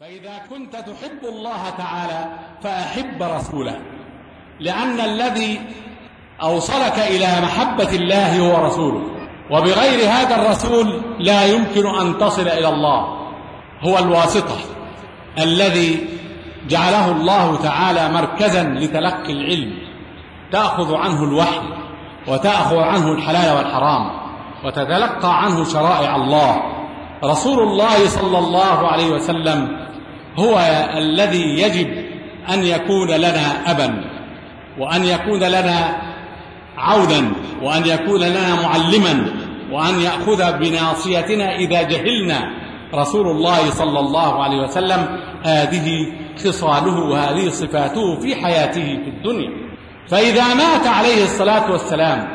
فإذا كنت تحب الله تعالى فأحب رسوله لأن الذي أوصلك إلى محبة الله هو رسوله وبغير هذا الرسول لا يمكن أن تصل إلى الله هو الواسطة الذي جعله الله تعالى مركزا لتلقي العلم تأخذ عنه الوحي وتأخذ عنه الحلال والحرام وتتلقى عنه شرائع الله. رسول الله صلى الله عليه وسلم هو الذي يجب أن يكون لنا أبا وأن يكون لنا عودا وأن يكون لنا معلما وأن يأخذ بناصيتنا إذا جهلنا رسول الله صلى الله عليه وسلم. هذه خصاله وهذه صفاته في حياته في الدنيا. فإذا مات عليه الصلاة والسلام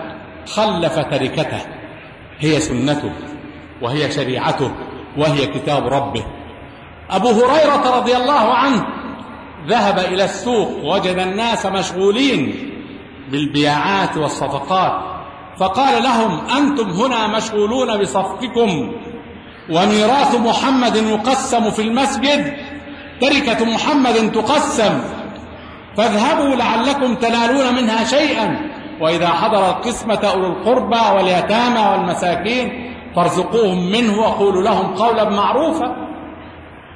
خلف تركته هي سنته وهي شريعته وهي كتاب ربه. أبو هريرة رضي الله عنه ذهب إلى السوق وجد الناس مشغولين بالبياعات والصفقات. فقال لهم أنتم هنا مشغولون بصفقكم. وميراث محمد يقسم في المسجد تركة محمد تقسم. فاذهبوا لعلكم تنالون منها شيئا. وإذا حضر القسمة أولو القربى واليتامى والمساكين فارزقوهم منه وقولوا لهم قولا معروفا.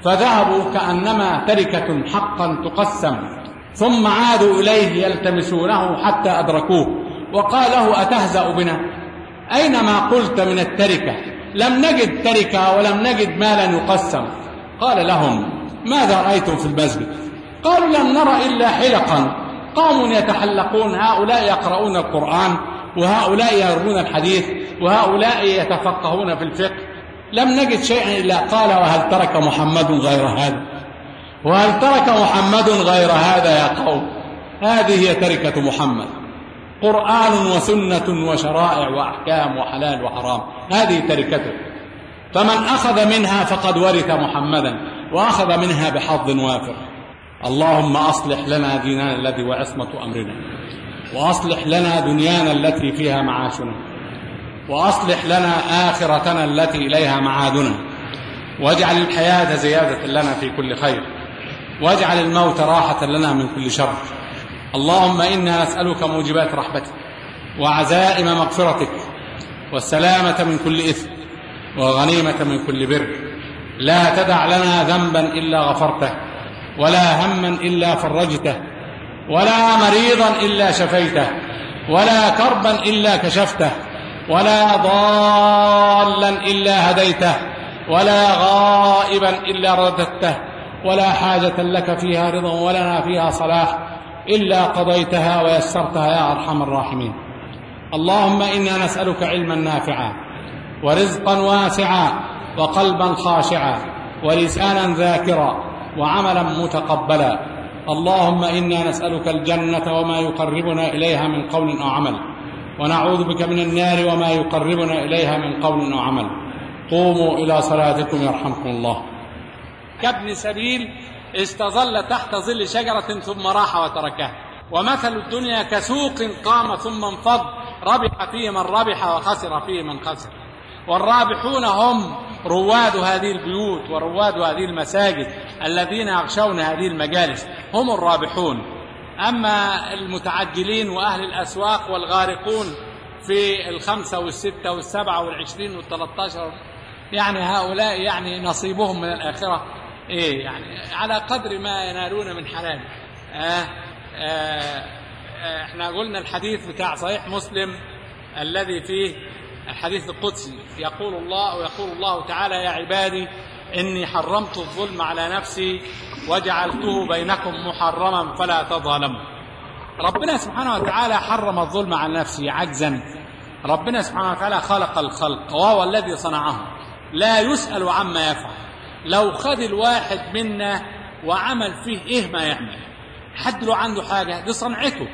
فذهبوا كأنما تركة حقا تقسم ثم عادوا إليه يلتمسونه حتى أدركوه. وقال له أتهزأ بنا؟ أين ما قلت من التركة؟ لم نجد تركة ولم نجد مالا يقسم. قال لهم ماذا رأيتم في المسجد قالوا لم نرى إلا حلقا. قوم يتحلقون هؤلاء يقرؤون القرآن وهؤلاء يروون الحديث وهؤلاء يتفقهون في الفقه. لم نجد شيئا إلا قال وهل ترك محمد غير هذا؟ وهل ترك محمد غير هذا يا قوم؟ هذه هي تركة محمد. قرآن وسنة وشرائع وأحكام وحلال وحرام هذه تركته. فمن أخذ منها فقد ورث محمدا وأخذ منها بحظ وافر. اللهم أصلح لنا ديننا الذي وعصمة أمرنا وأصلح لنا دنيانا التي فيها معاشنا. وأصلح لنا آخرتنا التي إليها معادنا. واجعل الحياة زيادة لنا في كل خير. واجعل الموت راحة لنا من كل شر. اللهم إنا نسألك موجبات رحمتك وعزائم مغفرتك والسلامة من كل إثم وغنيمة من كل بر. لا تدع لنا ذنبا إلا غفرته ولا هما إلا فرجته ولا مريضا إلا شفيته ولا كربا إلا كشفته ولا ضالا إلا هديته ولا غائبا إلا رددته ولا حاجة لك فيها رضا ولنا فيها صلاح إلا قضيتها ويسرتها يا أرحم الراحمين. اللهم إنا نسألك علما نافعا ورزقا واسعا وقلبا خاشعا ولسانا ذاكرا وعملا متقبلا. اللهم إنا نسألك الجنة وما يقربنا إليها من قول أو عمل. ونعوذ بك من النار وما يقربنا إليها من قول أو عمل قوموا إلى صلاتكم يرحمكم الله. كابن سبيل استظل تحت ظل شجرة ثم راح وتركها. ومثل الدنيا كسوق قام ثم انفض ربح فيه من ربح وخسر فيه من خسر. والرابحون هم رواد هذه البيوت ورواد هذه المساجد الذين يغشون هذه المجالس. هم الرابحون. أما المتعجلين وأهل الأسواق والغارقون في الخمسة والستة والسبعة والعشرين والثلاثة يعني هؤلاء يعني نصيبهم من الآخرة. إيه يعني على قدر ما ينالون من حلال. آه آه آه إحنا قلنا الحديث بتاع صحيح مسلم الذي فيه الحديث القدسي. يقول الله ويقول الله تعالى يا عبادي إني حرمت الظلم على نفسي وجعلته بينكم محرما فلا تظالموا. ربنا سبحانه وتعالى حرم الظلم على نفسه عجزا. ربنا سبحانه وتعالى خلق الخلق وهو الذي صنعهم. لا يسأل عما يفعل. لو خد الواحد منا وعمل فيه إيه ما يعمل؟ حد له عنده حاجة؟ دي صنعته.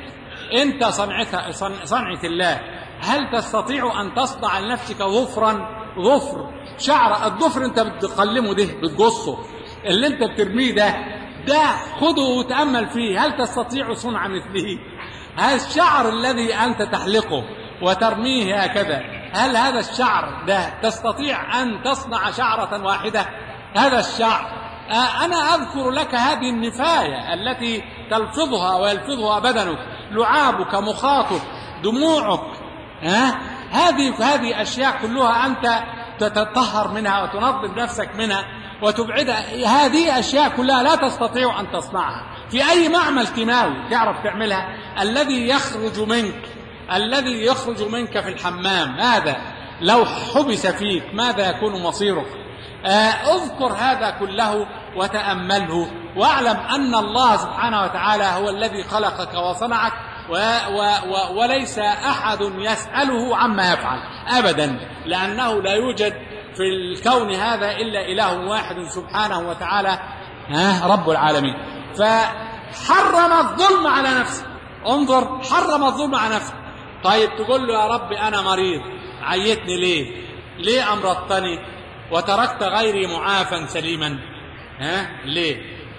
أنت صنعتها صنعة الله. هل تستطيع أن تصنع لنفسك ظفرا؟ ظفر. شعر الظفر انت بتقلمه ده بتقصه. اللي انت بترميه ده ده خده وتأمل فيه. هل تستطيع صنع مثله؟ هذا الشعر الذي أنت تحلقه وترميه هكذا؟ هل هذا الشعر ده تستطيع أن تصنع شعرة واحدة؟ هذا الشعر. آه، أنا أذكر لك هذه النفاية التي تلفظها ويلفظها بدنك. لعابك مخاطك دموعك. ها هذه هذه أشياء كلها أنت تتطهر منها وتنظف نفسك منها وتبعدها. هذه أشياء كلها لا تستطيع أن تصنعها. في أي معمل كيماوي تعرف تعملها؟ الذي يخرج منك الذي يخرج منك في الحمام. هذا لو حبس فيك ماذا يكون مصيرك؟ آه، اذكر هذا كله وتأمله. واعلم أن الله سبحانه وتعالى هو الذي خلقك وصنعك. و و و وليس أحد يسأله عما يفعل أبدا لأنه لا يوجد في الكون هذا إلا إله واحد سبحانه وتعالى ها رب العالمين. فحرم الظلم على نفسه. انظر حرم الظلم على نفسه. طيب تقول له يا رب أنا مريض عيتني ليه؟ ليه أمرضتني وتركت غيري معافا سليما ها ليه؟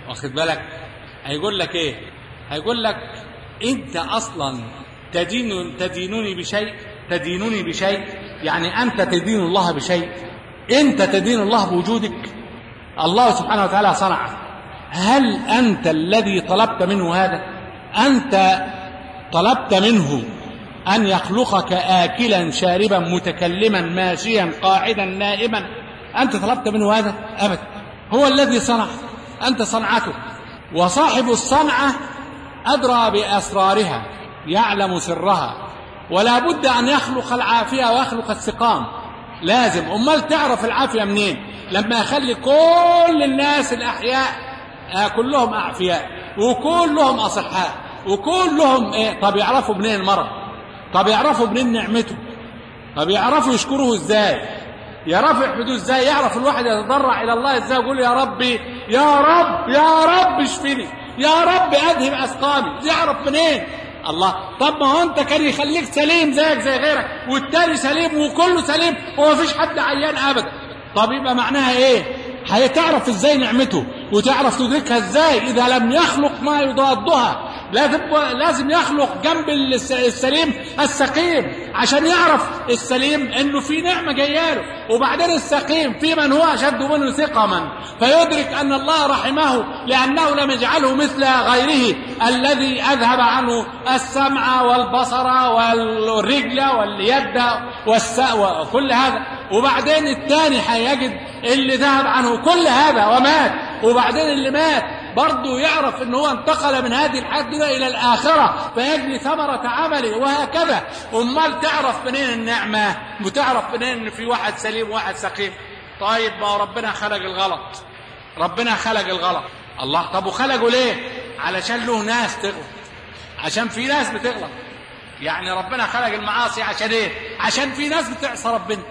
واخد بالك؟ هيقول لك إيه؟ هيقول لك أنت أصلا تدين تدينني بشيء تدينني بشيء. يعني أنت تدين الله بشيء. أنت تدين الله بوجودك. الله سبحانه وتعالى صنعك هل أنت الذي طلبت منه هذا؟ أنت طلبت منه أن يخلقك اكلا شاربا متكلما ماشيا قاعدا نائما؟ أنت طلبت منه هذا؟ ابدا. هو الذي صنع. أنت صنعته. وصاحب الصنعة أدرى بأسرارها يعلم سرها ولا بد أن يخلق العافية ويخلق السقام. لازم. أمال تعرف العافية منين؟ لما يخلي كل الناس الأحياء آه كلهم أعفياء وكلهم أصحاء وكلهم إيه طب يعرفوا منين المرض؟ طب يعرفوا منين نعمته؟ طب يعرفوا يشكروه إزاي؟ يعرفوا يحمدوه إزاي؟ يعرف الواحد يتضرع إلى الله إزاي؟ يقول يا ربي يا رب يا رب اشفني. يا رب أذهب أسقامي. يعرف منين؟ الله. طب ما هو أنت كان يخليك سليم زيك زي غيرك والتاني سليم وكله سليم ومفيش حد عيان ابدا. طب يبقى معناها إيه؟ هتعرف إزاي نعمته وتعرف تدركها إزاي إذا لم يخلق ما يضادها. لازم لازم يخلق جنب السليم السقيم عشان يعرف السليم إنه في نعمة جاية له. وبعدين السقيم في من هو أشد منه سقما فيدرك أن الله رحمه لأنه لم يجعله مثل غيره الذي أذهب عنه السمع والبصر والرجل واليد وكل هذا. وبعدين الثاني هيجد اللي ذهب عنه كل هذا ومات. وبعدين اللي مات برضه يعرف ان هو انتقل من هذه الدنيا إلى الآخرة فيجني ثمرة عمله وهكذا. أمال تعرف منين النعمة؟ وتعرف منين إن في واحد سليم وواحد سقيم؟ طيب ما ربنا خلق الغلط. ربنا خلق الغلط. الله طب وخلقه ليه؟ علشان له ناس تغلط. عشان في ناس بتغلط. يعني ربنا خلق المعاصي عشان إيه؟ عشان في ناس بتعصى ربنا.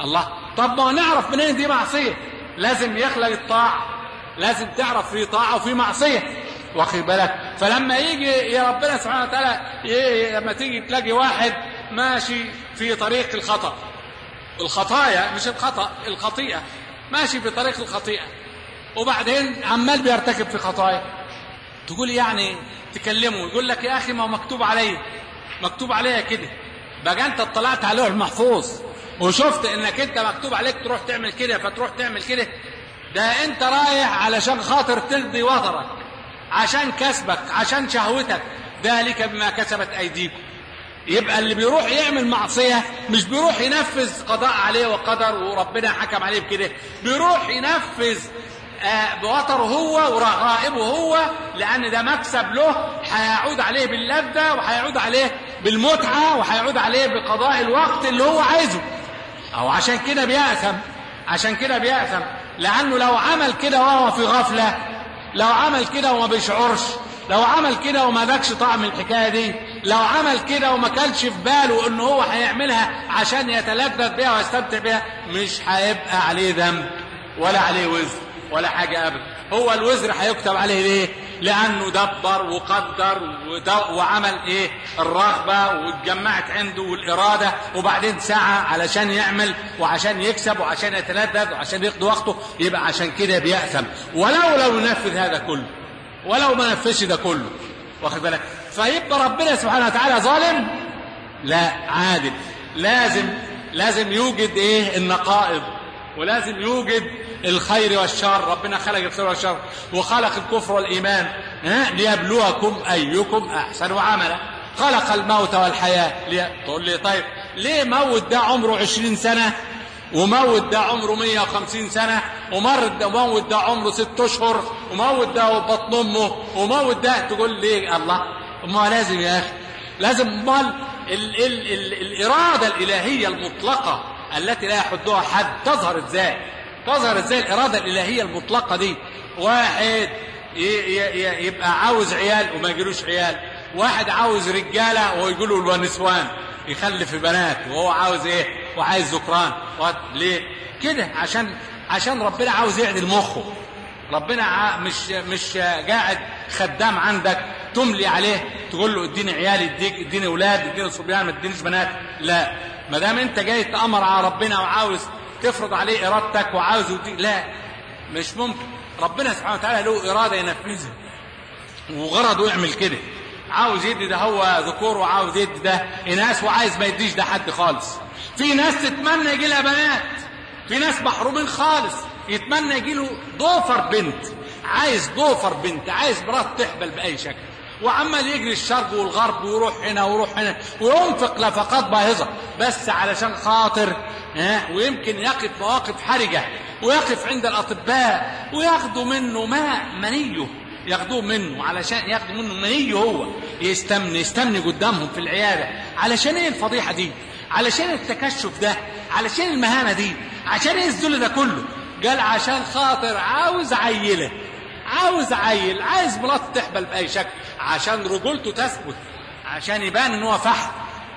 الله طب ما نعرف منين دي معصية؟ لازم يخلق الطاعة. لازم تعرف في طاعة وفي معصية. واخد بالك؟ فلما يجي يا ربنا سبحانه وتعالى لما تيجي تلاقي واحد ماشي في طريق الخطأ. الخطايا مش الخطأ الخطيئة. ماشي في طريق الخطيئة. وبعدين عمال بيرتكب في خطايا. تقول يعني تكلمه يقول لك يا أخي ما مكتوب علي مكتوب عليا كده. بقى أنت اطلعت على اللوح المحفوظ. وشفت إنك أنت مكتوب عليك تروح تعمل كده فتروح تعمل كده. ده انت رايح علشان خاطر ترضي وطرك عشان كسبك عشان شهوتك. ذلك بما كسبت أيديكم. يبقى اللي بيروح يعمل معصية مش بيروح ينفذ قضاء عليه وقدر وربنا حكم عليه بكده. بيروح ينفذ آه بوطره هو ورغائبه هو لأن ده مكسب له هيعود عليه باللذة وهيعود عليه بالمتعة وهيعود عليه بقضاء الوقت اللي هو عايزه. أو عشان كده بيأثم عشان كده بيأثم. لأنه لو عمل كده وهو في غفلة لو عمل كده وما بيشعرش لو عمل كده وما ذاكش طعم الحكاية دي لو عمل كده وما كانش في باله إنه هو هيعملها عشان يتلذذ بيها ويستمتع بيها مش هيبقى عليه ذنب ولا عليه وزر ولا حاجة أبدا. هو الوزر هيكتب عليه ليه؟ لأنه دبر وقدر وعمل إيه؟ الرغبة واتجمعت عنده والإرادة وبعدين سعى علشان يعمل وعشان يكسب وعشان يتلذذ وعشان يقضي وقته يبقى عشان كده بيأثم. ولو لو نفذ هذا كله ولو ما نفذش ده كله واخد بالك؟ فيبقى ربنا سبحانه وتعالى ظالم؟ لا عادل. لازم لازم يوجد إيه؟ النقائض. ولازم يوجد الخير والشر. ربنا خلق الخير والشر وخلق الكفر والإيمان. ليبلوكم أيكم أحسن عملا. خلق الموت والحياة. لي... تقول لي طيب ليه موت ده عمره عشرين سنة؟ وموت ده عمره 150 سنة. ومرت ده موت ده عمره ست أشهر. وموت ده بطن أمه. وموت ده تقول ليه الله. ما لازم يا أخي. لازم امال ال ال ال الإرادة الإلهية المطلقة التي لا يحدها حد. تظهر إزاي؟ تظهر إزاي الإرادة الإلهية المطلقة دي. واحد يبقى عاوز عيال وما يجيلوش عيال. واحد عاوز رجالة ويقولوا نسوان. يخلف بنات وهو عاوز إيه؟ وعايز ذكران. ليه؟ كده عشان عشان ربنا عاوز يعدل مخه. ربنا مش مش قاعد خدام عندك تملي عليه. تقول له اديني عيال اديك اديني أولاد اديني صبيان ما تدينيش بنات. لا. ما دام أنت جاي تأمر على ربنا وعاوز تفرض عليه إرادتك وعاوز يديك لا مش ممكن. ربنا سبحانه وتعالى له إرادة ينفذها. وغرضه يعمل كده. عاوز يدي ده هو ذكور وعاوز يدي ده إناث وعايز ما يديش ده حد خالص. في ناس تتمنى يجي لها بنات. في ناس محرومين خالص. يتمنى يجي له ضوفر بنت. عايز ضوفر بنت. عايز مرات تحبل بأي شكل. وعمال يجري الشرق والغرب ويروح هنا ويروح هنا وينفق نفقات باهظة بس علشان خاطر ها ويمكن يقف مواقف حرجة ويقف عند الأطباء وياخدوا منه ماء منيه ياخدوه منه علشان ياخدوا منه منيه هو يستمني يستمني قدامهم في العيادة. علشان إيه الفضيحة دي؟ علشان التكشف ده علشان المهانة دي عشان إيه الذل ده كله؟ قال عشان خاطر عاوز عيلة. عاوز عيل عايز مراته تحبل بأي شكل عشان رجولته تثبت عشان يبان إن هو فحل.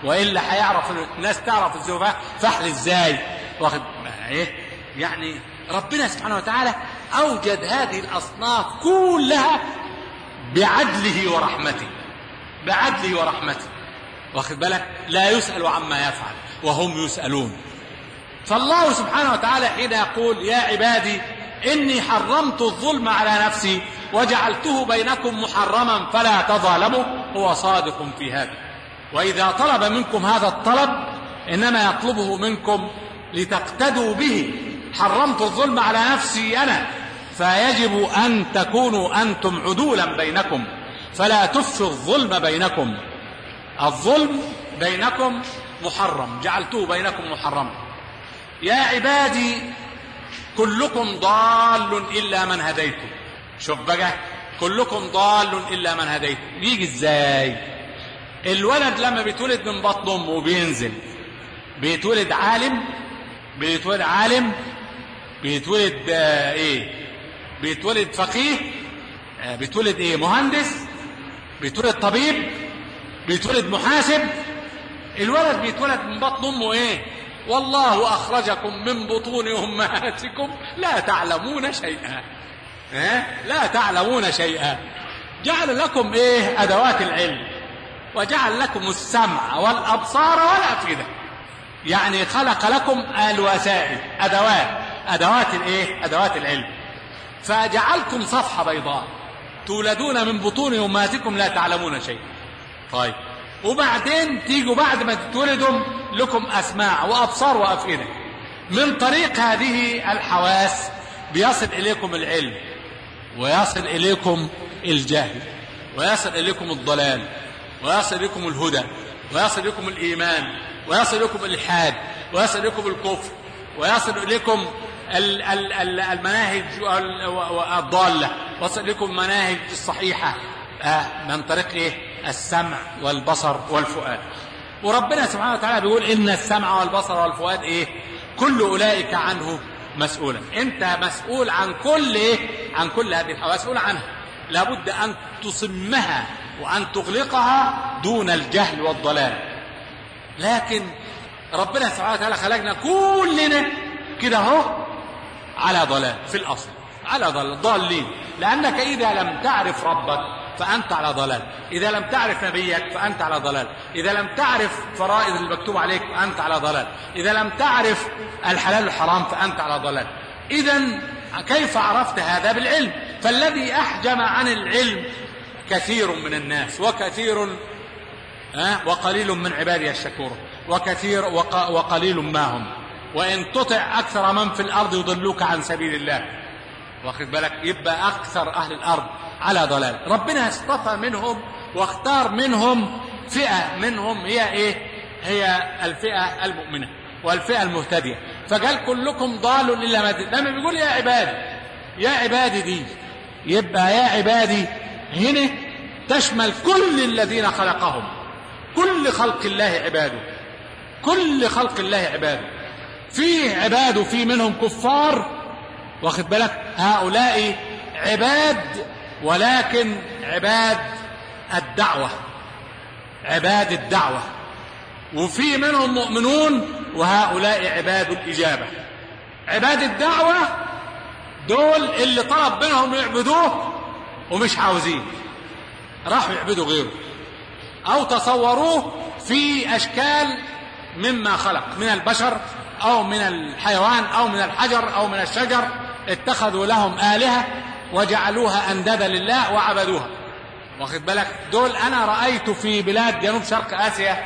وإلا هيعرف الناس تعرف الزوجة فحل. إزاي؟ واخد إيه؟ يعني ربنا سبحانه وتعالى أوجد هذه الأصناف كلها بعدله ورحمته. بعدله ورحمته. واخد بالك؟ لا يسأل عما يفعل وهم يسألون. فالله سبحانه وتعالى حين يقول يا عبادي إني حرمت الظلم على نفسي وجعلته بينكم محرما فلا تظالموا هو صادق في هذا. وإذا طلب منكم هذا الطلب إنما يطلبه منكم لتقتدوا به. حرمت الظلم على نفسي أنا فيجب أن تكونوا أنتم عدولا بينكم فلا تفشوا الظلم بينكم. الظلم بينكم محرم جعلته بينكم محرما. يا عبادي كلكم ضال إلا من هديته شوف بقى كلكم ضال إلا من هديته يجي إزاي؟ الولد لما بيتولد من بطن أمه وبينزل بيتولد عالم؟ بيتولد عالم؟ بيتولد آه إيه؟ بيتولد فقيه؟ آه بيتولد إيه؟ مهندس؟ بيتولد طبيب؟ بيتولد محاسب؟ الولد بيتولد من بطن أمه إيه؟ والله أخرجكم من بطون أمهاتكم لا تعلمون شيئا. لا تعلمون شيئا. جعل لكم إيه؟ أدوات العلم. وجعل لكم السمع والأبصار والأفئدة. يعني خلق لكم الوسائل أدوات أدوات الإيه؟ أدوات العلم. فجعلكم صفحة بيضاء. تولدون من بطون أمهاتكم لا تعلمون شيئا. طيب. وبعدين تيجوا بعد ما تتولدوا لكم أسماع وأبصار وأفئدة. من طريق هذه الحواس بيصل إليكم العلم ويصل إليكم الجهل ويصل إليكم الضلال ويصل إليكم الهدى ويصل إليكم الإيمان ويصل إليكم الإلحاد ويصل إليكم الكفر ويصل إليكم المناهج الضالة ويصل إليكم المناهج الصحيحة من طريق إيه؟ السمع والبصر والفؤاد. وربنا سبحانه وتعالى بيقول إن السمع والبصر والفؤاد إيه؟ كل أولئك عنه مسؤولا أنت مسؤول عن كل إيه؟ عن كل هذه الحواس مسؤول عنها. لابد أن تصمها وأن تغلقها دون الجهل والضلال. لكن ربنا سبحانه وتعالى خلقنا كلنا كده أهو على ضلال في الأصل على ضلال ضالين. لأنك إذا لم تعرف ربك فأنت على ضلال. إذا لم تعرف نبيك فأنت على ضلال. إذا لم تعرف فرائض المكتوب عليك فأنت على ضلال. إذا لم تعرف الحلال والحرام فأنت على ضلال. إذا كيف عرفت هذا بالعلم؟ فالذي أحجم عن العلم كثير من الناس وكثير وقليل من عبادي الشكور وكثير وق وقليل ما هم. وإن تطع أكثر من في الأرض يضلوك عن سبيل الله. واخد بالك؟ يبقى أكثر أهل الأرض على ضلال. ربنا اصطفى منهم واختار منهم فئة. منهم هي إيه؟ هي الفئة المؤمنة والفئة المهتدية. فقال كلكم ضال إلا ما لما بيقول يا عبادي يا عبادي دي يبقى يا عبادي هنا تشمل كل الذين خلقهم. كل خلق الله عباده. كل خلق الله عباده. في عباد وفي منهم كفار واخد بالك؟ هؤلاء عباد ولكن عباد الدعوة عباد الدعوة. وفي منهم مؤمنون وهؤلاء عباد الإجابة. عباد الدعوة دول اللي طلب منهم يعبدوه ومش عاوزين. راحوا يعبدوا غيره. أو تصوروه في أشكال مما خلق من البشر أو من الحيوان أو من الحجر أو من الشجر. اتخذوا لهم آلهة وجعلوها أندادا لله وعبدوها. واخد بالك؟ دول أنا رأيت في بلاد جنوب شرق آسيا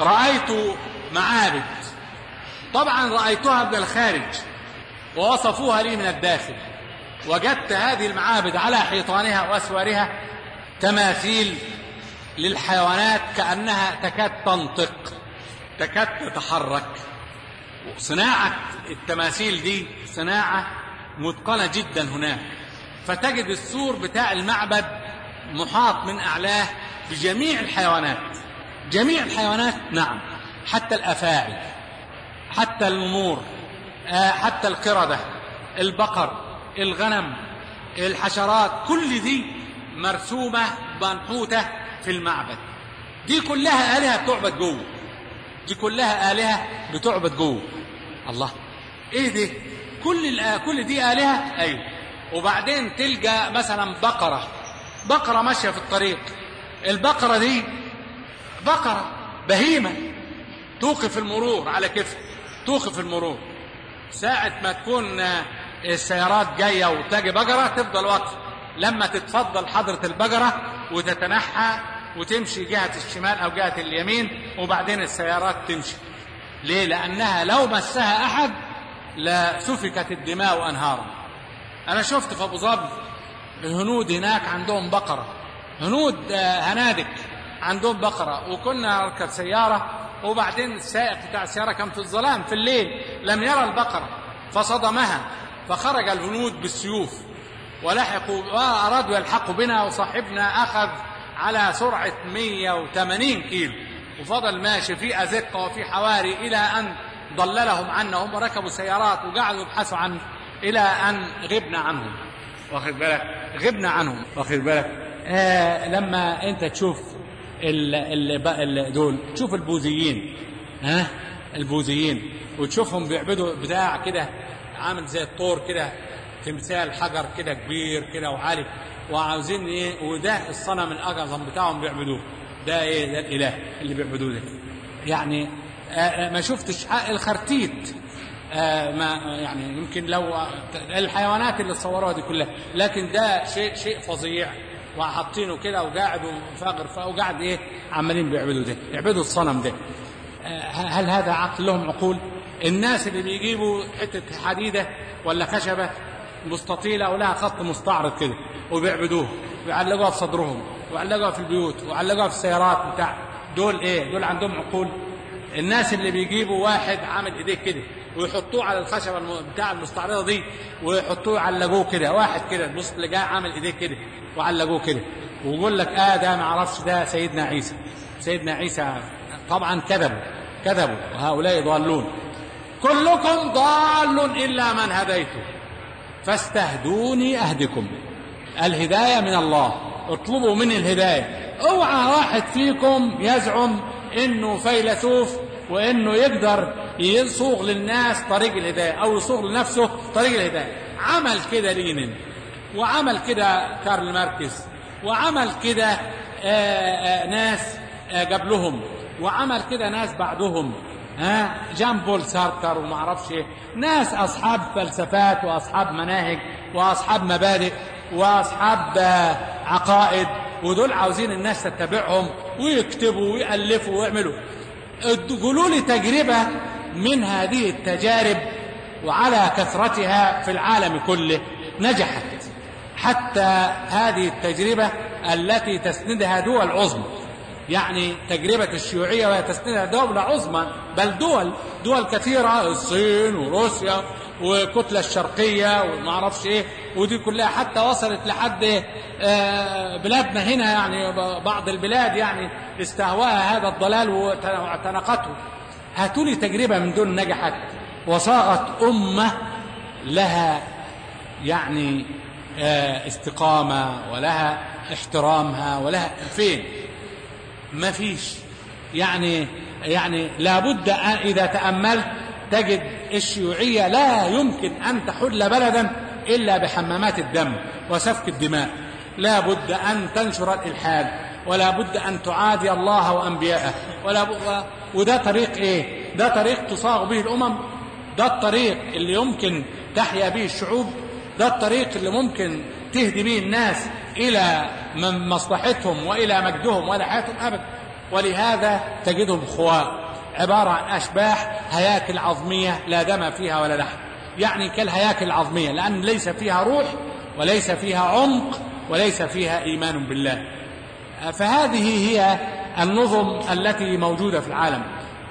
رأيت معابد. طبعا رأيتها من الخارج ووصفوها لي من الداخل. وجدت هذه المعابد على حيطانها وأسوارها تماثيل للحيوانات كأنها تكاد تنطق تكاد تتحرك. صناعة التماثيل دي صناعة متقنة جدا هناك. فتجد السور بتاع المعبد محاط من أعلاه بجميع الحيوانات. جميع الحيوانات نعم. حتى الأفاعي حتى النمور حتى القردة البقر الغنم الحشرات كل دي مرسومة منحوتة في المعبد. دي كلها آلهة بتعبد جوه. دي كلها آلهة بتعبد جوه. الله. إيه دي؟ كل كل دي آلهة؟ أيوه. وبعدين تلقى مثلا بقرة. بقرة ماشية في الطريق. البقرة دي بقرة بهيمة. توقف المرور على كيف؟ توقف المرور. ساعة ما تكون السيارات جاية وتلاقي بقرة تفضل واقفة لما تتفضل حضرة البقرة وتتنحى وتمشي جهة الشمال أو جهة اليمين وبعدين السيارات تمشي. ليه؟ لأنها لو مسها أحد لسفكت الدماء أنهارا. أنا شفت في أبو ظبي الهنود هناك عندهم بقرة. هنود هنادك عندهم بقرة. وكنا نركب سيارة وبعدين السائق بتاع السيارة كان في الظلام في الليل لم يرى البقرة فصدمها. فخرج الهنود بالسيوف ولحقوا وأرادوا يلحقوا بنا وصاحبنا أخذ على سرعة 180 كيلو. وفضل ماشي في أزقة وفي حواري إلى أن ضللهم عنا هم ركبوا سيارات وقعدوا يبحثوا عنه إلى أن غبنا عنهم. واخد بالك؟ غبنا عنهم. واخد بالك؟ آه لما أنت تشوف ال ال ال دول تشوف البوذيين ها؟ البوذيين وتشوفهم بيعبدوا بتاع كده عامل زي الطور كده تمثال حجر كده كبير كده وعالي وعاوزين إيه؟ وده الصنم الأعظم بتاعهم بيعبدوه. ده إيه؟ ده الإله اللي بيعبدوه ده. يعني آه ما شفتش. الخرتيت. آه ما يعني يمكن لو الحيوانات اللي صوروها دي كلها. لكن ده شيء شيء فظيع. وحاطينه كده وقاعد وفاقر وقاعد إيه عمالين بيعبدوا ده يعبدوا الصنم ده. آه هل هذا عقل لهم عقول؟ الناس اللي بيجيبوا حتة حديدة ولا خشبة مستطيلة ولها خط مستعرض كده وبيعبدوه. ويعلقوها في صدرهم ويعلقوها في البيوت ويعلقوها في السيارات بتاع دول إيه دول عندهم عقول. الناس اللي بيجيبوا واحد عامل ايديه كده ويحطوه على الخشبة بتاع المستعرضة دي ويحطوه يعلقوه كده واحد كده تبص تلاقيه عامل ايديه كده وعلقوه كده ويقول لك آه ده ما أعرفش ده سيدنا عيسى. سيدنا عيسى طبعا كذبوا كذبوا وهؤلاء ضالون. كلكم ضال إلا من هديته. فاستهدوني أهدكم. الهداية من الله. اطلبوا مني الهداية. اوعى واحد فيكم يزعم إنه فيلسوف وإنه يقدر يصوغ للناس طريق الهداية أو يصوغ لنفسه طريق الهداية. عمل كده لينين وعمل كده كارل ماركس وعمل كده ناس قبلهم وعمل كده ناس بعدهم ها؟ جان بول سارتر وما أعرفش إيه. ناس أصحاب فلسفات وأصحاب مناهج وأصحاب مبادئ وأصحاب عقائد ودول عاوزين الناس تتبعهم ويكتبوا ويألفوا ويعملوا. قولوا لي تجربة من هذه التجارب وعلى كثرتها في العالم كله نجحت. حتى هذه التجربة التي تسندها دول عظمى. يعني تجربة الشيوعية وهي تسندها دولة عظمى بل دول دول كثيرة الصين وروسيا والكتلة الشرقية وما أعرفش إيه ودي كلها حتى وصلت لحد بلادنا هنا يعني بعض البلاد يعني استهواها هذا الضلال واعتنقته هاتوا لي تجربة من دول نجحت. وصاغت أمة لها يعني استقامة ولها احترامها ولها فين؟ ما فيش. يعني يعني لابد إذا تأملت تجد الشيوعية لا يمكن أن تحل بلدا إلا بحمامات الدم وسفك الدماء. لا بد أن تنشر الإلحاد ولا بد أن تعادي الله وأنبياءه. ولا بد وده طريق إيه؟ ده طريق تصاغ به الأمم. ده الطريق اللي يمكن تحيا به الشعوب. ده الطريق اللي ممكن تهدي به الناس إلى من مصلحتهم وإلى مجدهم وإلى حياتهم أبدا ولهذا تجدهم خواء. عبارة عن أشباح هياكل عظمية لا دم فيها ولا لحم. يعني كالهياكل العظمية لأن ليس فيها روح وليس فيها عمق وليس فيها إيمان بالله. فهذه هي النظم التي موجودة في العالم.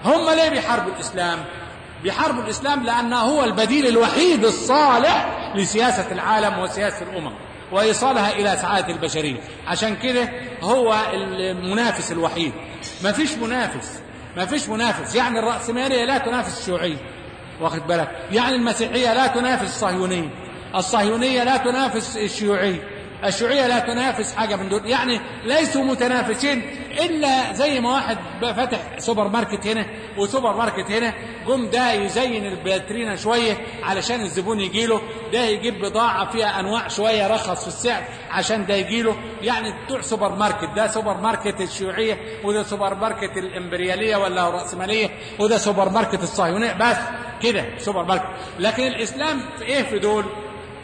هم ليه بيحاربوا الإسلام؟ بيحاربوا الإسلام لأنه هو البديل الوحيد الصالح لسياسة العالم وسياسة الأمم وإيصالها إلى سعادة البشرية. عشان كده هو المنافس الوحيد. ما فيش منافس. ما فيش منافس. يعني الرأسمالية لا تنافس الشيوعية. واخد بالك؟ يعني المسيحية لا تنافس الصهيونية الصهيونية لا تنافس الشيوعية. الشيوعية لا تنافس حاجة من دول. يعني ليسوا متنافسين إلا زي ما واحد فاتح سوبر ماركت هنا وسوبر ماركت هنا قم ده يزين الباترينا شوية علشان الزبون يجيله ده يجيب بضاعة فيها أنواع شوية رخص في السعر عشان ده يجيله يعني بتوع سوبر ماركت ده سوبر ماركت الشيوعية وده سوبر ماركت الإمبريالية ولا الرأسمالية وده سوبر ماركت الصهيونية. بس كده سوبر ماركت. لكن الإسلام في إيه في دول؟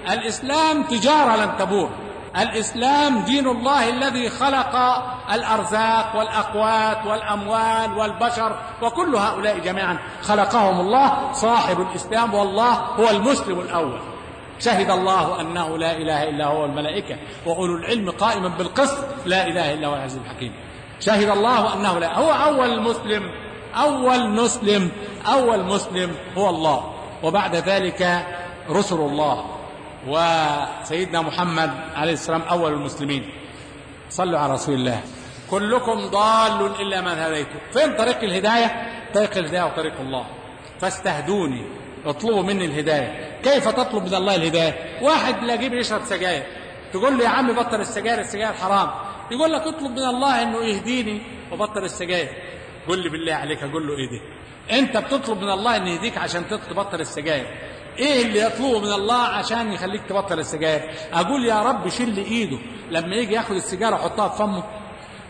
الإسلام تجارة لن تبور. الإسلام دين الله الذي خلق الأرزاق والأقوات والأموال والبشر وكل هؤلاء جميعا. خلقهم الله صاحب الإسلام والله هو المسلم الأول. شهد الله أنه لا إله إلا هو الملائكة وأولو العلم قائما بالقسط لا إله إلا هو العزيز الحكيم. شهد الله أنه لا هو أول مسلم أول مسلم أول مسلم هو الله. وبعد ذلك رسل الله. وسيدنا محمد عليه السلام أول المسلمين. صلوا على رسول الله. كلكم ضال إلا من هديته فين طريق الهداية؟ طريق الهداية وطريق الله. فاستهدوني اطلبوا مني الهداية. كيف تطلب من الله الهداية؟ واحد لاقيه بيشرب سجاير. تقول له يا عم بطل السجاير السجاير حرام. يقول لك اطلب من الله إنه يهديني وبطل السجاير. قول لي بالله عليك أقول له إيه ده أنت بتطلب من الله ان يهديك عشان تبطل السجاير. إيه اللي يطلبه من الله عشان يخليك تبطل السجاير؟ أقول يا رب لي إيده. لما يجي ياخد السيجاره يحطها في فمه.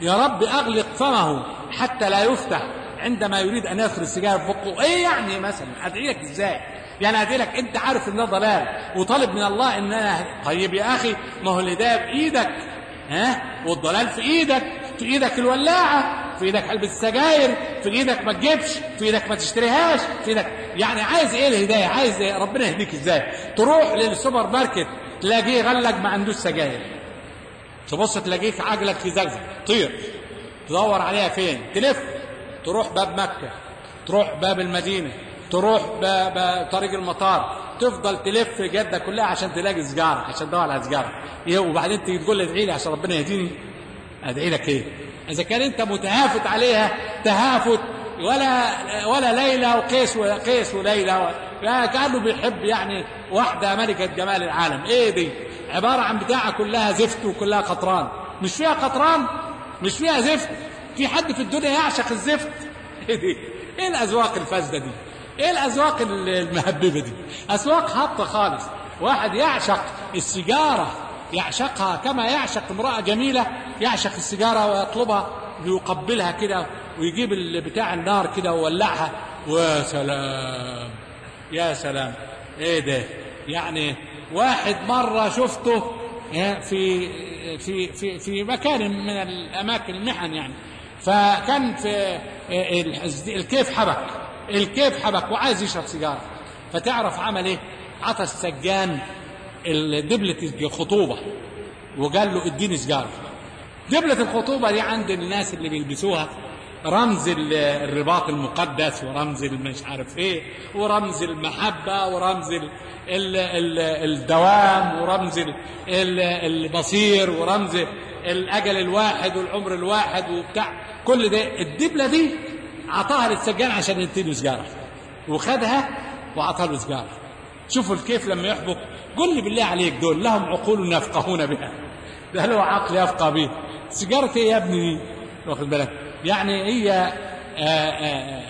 يا رب أغلق فمه حتى لا يفتح عندما يريد أن يدخل السيجاره في بقه. إيه يعني مثلا؟ ادعي لك إزاي؟ يعني ادعي لك أنت عارف إن ده ضلال. وطالب من الله إن أنا طيب يا أخي ما هو الهدايه بايدك ها؟ والضلال في إيدك في إيدك الولاعة. في إيدك علبه السجاير في إيدك ما تجيبش في إيدك ما تشتريهاش في إيدك يعني عايز إيه الهدايه عايز إيه؟ ربنا يهديك إزاي؟ تروح للسوبر ماركت تلاقيه غلق ما عندوش سجاير. تبص تلاقيك عجلك في زقزق طير. تدور عليها فين؟ تلف. تروح باب مكة تروح باب المدينة تروح باب طريق المطار. تفضل تلف جدة كلها عشان تلاقي سجارة عشان تدور على سجارة. إيه؟ وبعدين تيجي تقول لي ادعي لي عشان ربنا يهديني. أدعي لك إيه؟ إذا كان أنت متهافت عليها تهافت ولا ولا ليلى وقيس وقيس وليلى كأنه بيحب يعني واحدة ملكة جمال العالم. إيه دي؟ عبارة عن بتاعه كلها زفت وكلها قطران. مش فيها قطران؟ مش فيها زفت؟ في حد في الدنيا يعشق الزفت؟ إيه دي؟ إيه الأذواق الفاسدة دي؟ إيه الأذواق المهببة دي؟ أذواق هابطة خالص. واحد يعشق السيجارة. يعشقها كما يعشق امرأة جميلة يعشق السيجارة ويطلبها ليقبلها كده ويجيب بتاع النار كده ويولعها. وسلام يا سلام! إيه ده؟ يعني واحد مرة شفته في في في في مكان من الأماكن المحن يعني. فكان في الكيف حبك الكيف حبك وعايز يشرب سيجارة. فتعرف عمل إيه؟ عطى السجان دبلة الخطوبة. وقال له اديني سيجاره دبلة الخطوبة دي عند الناس اللي بيلبسوها رمز الرباط المقدس ورمز مش عارف إيه ورمز المحبة ورمز ال ال ال الدوام ورمز ال ال البصير ورمز الأجل الواحد والعمر الواحد وبتاع. كل ده الدبلة دي عطاها للسجان عشان يديله سجارة. وخدها وعطاها له سجارة. شوفوا الكيف لما يحبك قل لي بالله عليك دول لهم عقول يفقهون بها. ده له عقل يفقه به. سيجارة إيه يا ابني واخد بالك؟ يعني هي آآ آآ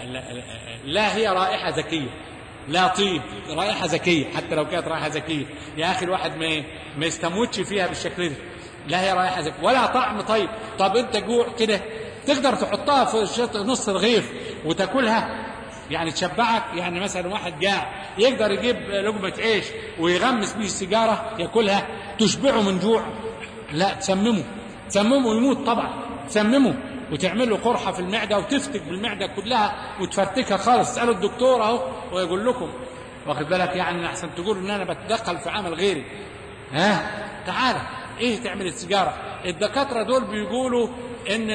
لا هي رائحة ذكية. لا طيب رائحة ذكية. حتى لو كانت رائحة ذكية. يا أخي الواحد ما ما يستموتش فيها بالشكل ده. لا هي رائحة ذكية. ولا طعم طيب. طب أنت جوع كده. تقدر تحطها في نص رغيف وتاكلها. يعني تشبعك يعني مثلا واحد جاع يقدر يجيب لقمة عيش ويغمس بيه السيجارة يأكلها تشبعه من جوع. لا تسممه. تسممه يموت طبعا. تسممه وتعمل له قرحة في المعدة وتفتك بالمعدة كلها وتفرتكها خالص. اسألوا الدكتور أهو ويقول لكم. واخد بالك؟ يعني أحسن تقول إن أنا بتدخل في عمل غيري. ها؟ تعالى إيه تعمل السيجارة؟ الدكاترة دول بيقولوا إن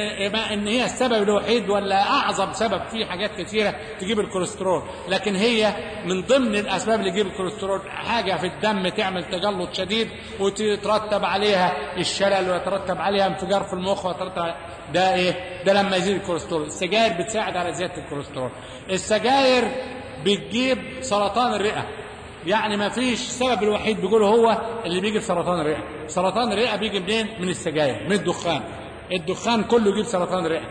إن هي السبب الوحيد ولا أعظم سبب في حاجات كثيره تجيب الكوليسترول. لكن هي من ضمن الأسباب اللي تجيب الكوليسترول حاجة في الدم تعمل تجلط شديد وتترتب عليها الشلل ويترتب عليها انفجار في المخ ويترتب ده إيه؟ ده لما يزيد الكوليسترول. السجاير بتساعد على زيادة الكوليسترول. السجاير بتجيب سرطان الرئة. يعني ما فيش السبب الوحيد بيقولوا هو اللي بيجي سرطان الرئة. سرطان الرئة بيجي منين؟ من السجاير من الدخان. الدخان كله يجيب سرطان رئة.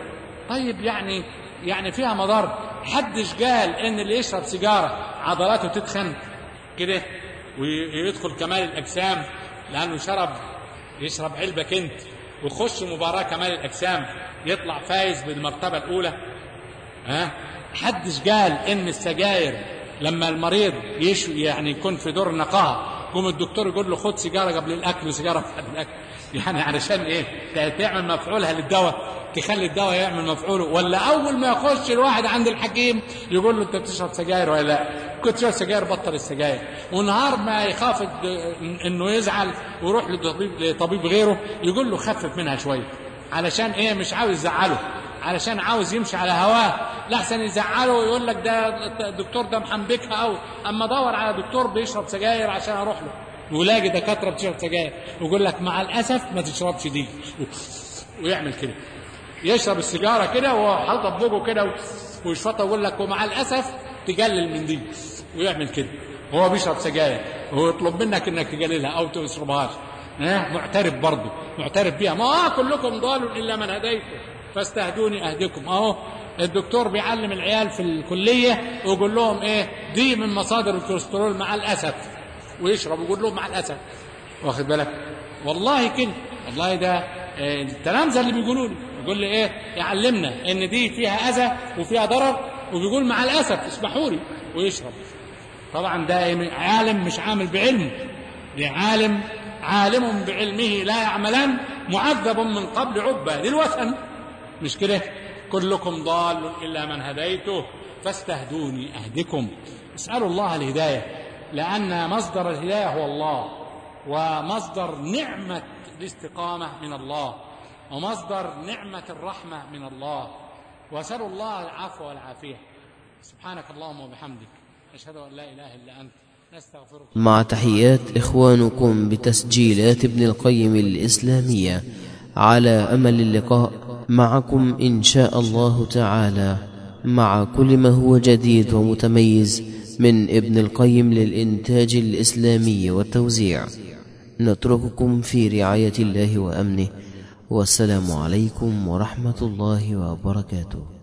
طيب يعني يعني فيها مضار. حدش قال إن اللي يشرب سيجارة عضلاته تتخن. كده ويدخل كمال الأجسام لأنه شرب يشرب علبة كنت ويخش مباراة كمال الأجسام يطلع فايز بالمرتبة الأولى. ها؟ حدش قال إن السجاير لما المريض يش يعني يكون في دور النقاهه يقوم الدكتور يقول له خد سيجارة قبل الأكل وسيجارة بعد الأكل. يعني علشان إيه؟ تعمل مفعولها للدواء تخلي الدواء يعمل مفعوله. ولا أول ما يخش الواحد عند الحكيم يقول له أنت بتشرب سجاير ولا لا؟ كنت تشرب سجاير بطل السجاير. ونهار ما يخاف إنه يزعل ويروح لطبيب, لطبيب غيره يقول له خفف منها شوية علشان إيه؟ مش عاوز يزعله. علشان عاوز يمشي على هواه. لحسن يزعله ويقول لك ده الدكتور ده محنبكها أو أما ادور على دكتور بيشرب سجاير عشان أروح له. ولاقي دكاترة بتشرب سجاير ويقول لك مع الأسف ما تشربش دي. ويعمل كده. يشرب السيجارة كده وحاطط بوجه كده ويشفطها ويقول لك ومع الأسف تقلل من دي. ويعمل كده. هو بيشرب سجاير. وهو يطلب منك إنك تقللها أو تشربهاش. ها؟ معترف برضه. معترف بيها. ما كلكم ضال إلا من هديته فاستهدوني اهدكم أهو الدكتور بيعلم العيال في الكلية ويقول لهم إيه؟ دي من مصادر الكوليسترول مع الأسف. ويشرب ويقول لهم مع الأسف. واخد بالك؟ والله كده. والله ده التلامذه اللي بيقولوا لي. يقول لي إيه؟ يعلمنا إن دي فيها أذى وفيها ضرر. وبيقول مع الأسف اسمحوا لي. ويشرب. طبعا ده عالم مش عامل بعلم. ده عالم عالم بعلمه لا يعملان معذب من قبل عبة للوثن. مش كده؟ كلكم ضال إلا من هديته. فاستهدوني أهدكم. اسألوا الله الهداية. لأن مصدر الهداية هو الله ومصدر نعمة الاستقامة من الله ومصدر نعمة الرحمة من الله. وأسألوا الله العفو والعافية. سبحانك اللهم وبحمدك. أشهد أن لا إله إلا أنت. نستغفرك. مع تحيات إخوانكم بتسجيلات ابن القيم الإسلامية. على أمل اللقاء معكم إن شاء الله تعالى. مع كل ما هو جديد ومتميز من ابن القيم للإنتاج الإسلامي والتوزيع. نترككم في رعاية الله وأمنه. والسلام عليكم ورحمة الله وبركاته.